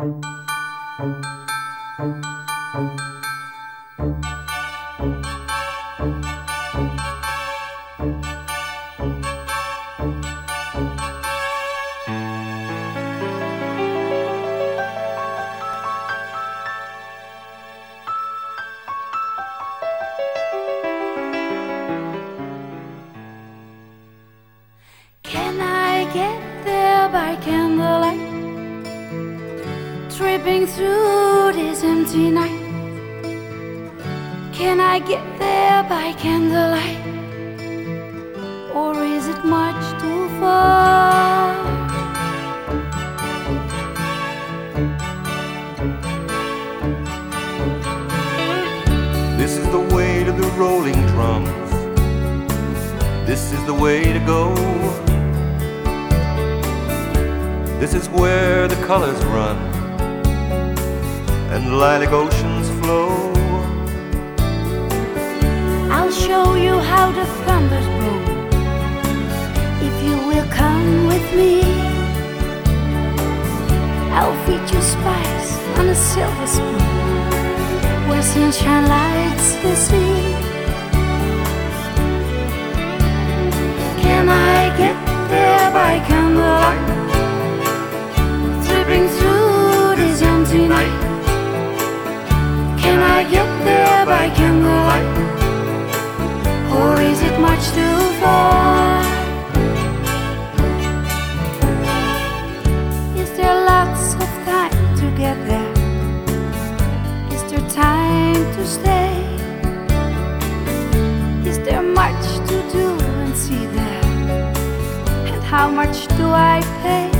Can I get Tripping through this empty night. Can I get there by candlelight? Or is it much too far? This is the way to the rolling drums. This is the way to go. This is where the colors run and lilac oceans flow. I'll show you how the thunders roll. If you will come with me, I'll feed you spice on a silver spoon where sunshine lights the sea. Much too far? Is there lots of time to get there? Is there time to stay? Is there much to do and see there? And how much do I pay?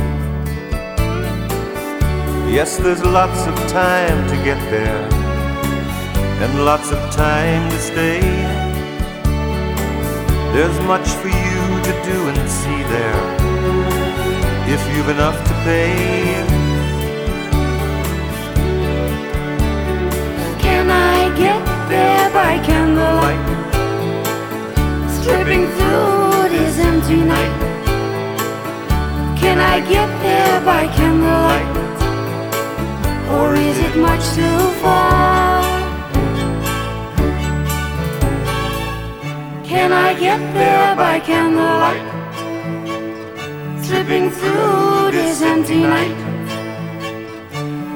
Yes, there's lots of time to get there and lots of time to stay. There's much for you to do and see there if you've enough to pay. Can I get there by candlelight? Stripping through this empty night. Can I get there by candlelight? Or is it much too far? Can I get there by candlelight? Slipping through this empty night.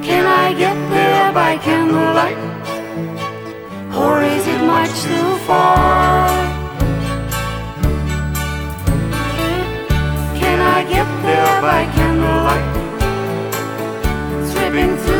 Can I get there by candlelight? Or is it much too far? Can I get there by candlelight? Slipping through